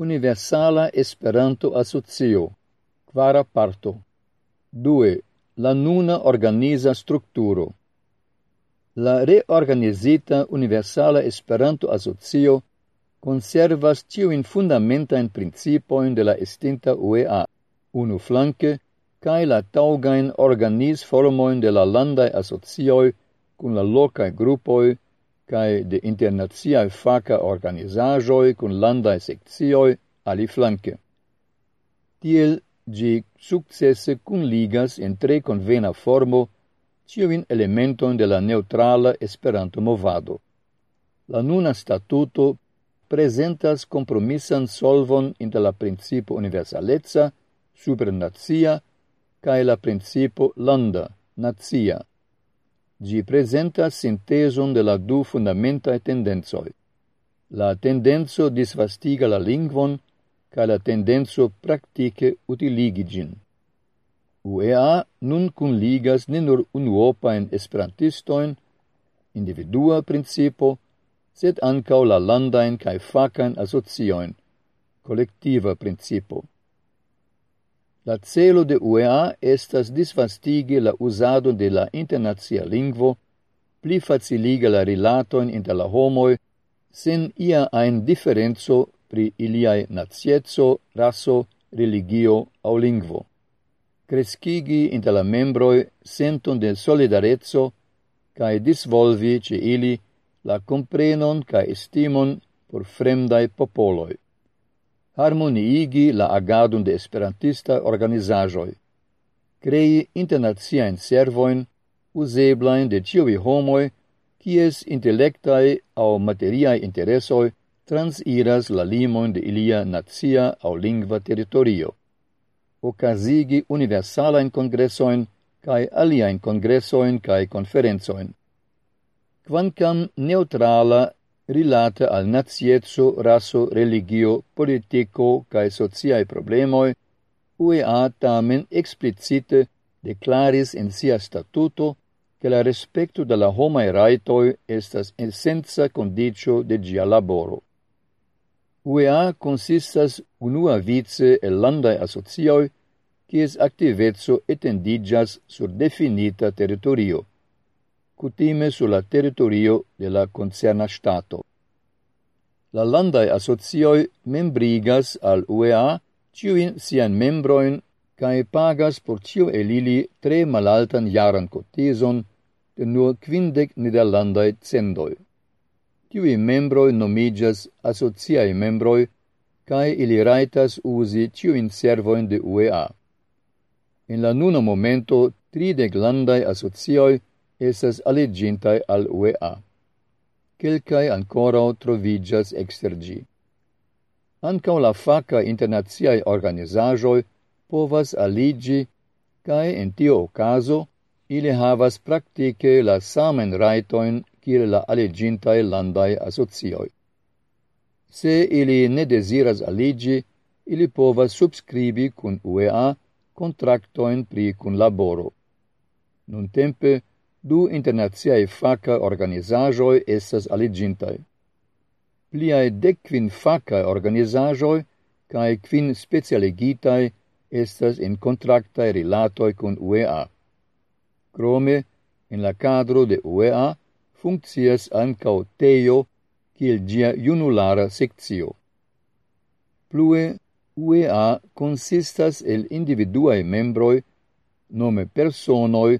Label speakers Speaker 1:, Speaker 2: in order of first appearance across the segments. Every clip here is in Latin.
Speaker 1: Universala Esperanto Asocio, Quara parto. 2. La nuna organiza strukturo. La reorganizita Universala Esperanto Asocio conservas fundamenta in principio de la estinta UEA, unu flanke, kai la taugain organiz formoin de la landai asocioi cun la lokaj grupoj cae de internaziae faca organizajoi cun landae seccioi ali flanque. Tiel, gi successe cun ligas in tre convena formo ciovin elementon de la neutrala esperanto movado. La nuna statuto presentas compromissan solvon inter la principo universalezza, supernazia, cae la principo landa, nazia. Gi presenta sintezon de la du fundamentae tendenzoi. La tendenzo disvastiga la lingvon, ca la tendenzo practice utiligi gin. UEA nun ligas ne nur unuopain esperantistoin, individua principo, sed ancau la landain cae facan asocioin, collectiva principo. La celo de UEA estas disvastigi la usado de la internacia lingvo, pli faciliga la rilatoin inter la homoi, sen ia ein differenzo pri iliae nazietzo, raso, religio au lingvo. Crescigi inter la membroi senton de solidarezzo cae disvolvi ce ili la comprenon cae estimon por fremdai popoloi harmoniigi la agadon de esperantista organizajoi, crei internaziaen servoin useblaen de ciovi homoi, quies intellectae au materiae interessoi transiras la limon de ilia nazia au lingua territorio, ocasigi universalain congressoin cae aliaen congressoin cae conferenzoin. Quancam neutrala rilate al nazietso, raso, religio, politico cae sociae problemoi, UEA tamen explicite declaris in sia statuto che la respecto de la homae raitoi estas essenza condicio de gia laboro. UEA consistas unua vice el landae asocioi, quies activezzo etendigas sur definita territorio cutime sulla territorio de la concerna stato. La landai asocioi membrigas al UEA ciuin sian membroin cae pagas por ciu elili tre malaltan jaran cotison de nur quindec nederlandae cendoi. Tiui membroi nomigas asociai membroi cae ili raitas usi ciuin servoin de UEA. En la nuna momento tridec landai asocioi esas aligintai al UEA. Quelcae ancora trovigas extergi. Ancao la faca internaziai organizajoi povas aligi, cae in tio ocaso ili havas practice la samen raitoin kiel la aligintai landai asocioi. Se ili ne desiras aligi, ili povas subscribi kun UEA contractoin pri cun laboro. Nun tempe, du internaziae faca organizajoi estas aligintai. Pliae decvin faca organizajoi cae quin specialigitai estas in contractae rilatoi con UEA. Crome, in la cadro de UEA, funccias ancao TEIO, kiel gia junulara sectio. Plue, UEA consistas el individuae membroi, nome personoi,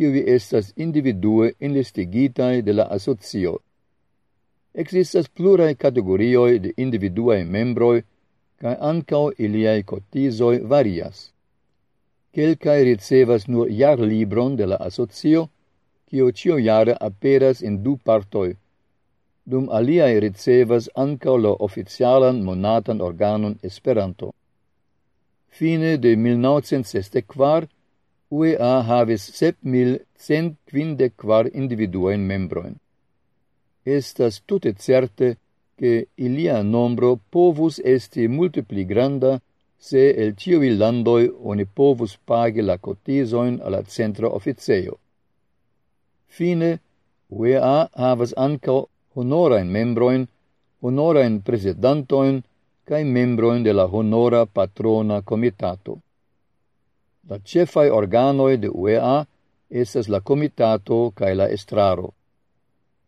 Speaker 1: kiuj estas individue investigitaj de la asocio. Ekzistas pluraj kategorioj de individuaj membroj kaj ankaŭ iliaj kotizoj varias. Kelkaj ricevas nur jarlibron de la asocio, kio cio jare aperas in du partoj, dum aliaj ricevas ankaŭ la oficialan monatan organon Esperanto. Fine de 1964 UEA havis sep mil cent quindec membroen. Estas tute certe che ilia nombro povus esti multe pli granda se el tiui landoi oni povus pagi la cotisoin alla centra officeio. Fine, UEA havas anca honorain membroin, honorain presidentoin, cae membroin de la honora patrona comitato. La cefai organoi de UEA estas la comitato cae la estraro.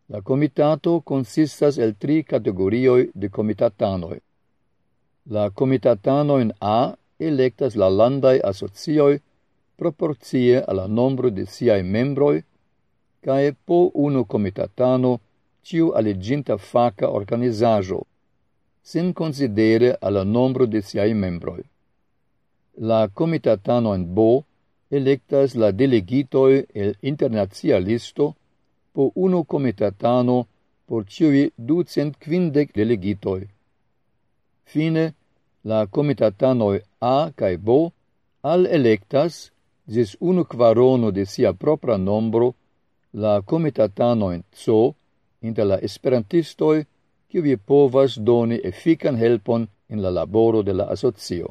Speaker 1: La comitato consistas el tri categorioi de comitatanoi. La comitatanoin A electas la landai asocioi proporcie alla nombro de siai membroi cae po uno comitatano ciu aliginta faca organizajo, sin considere alla nombro de siai membroi la comitatanoin bo electas la delegitoi el internazia listo po uno comitatano por ciui ducent quindec delegitoi. Fine, la comitatanoi A cae B al electas, zis unu quarono de sia propra nombro, la comitatanoin C, inter la esperantistoi, vi povas doni effican helpon in la laboro de la asocio.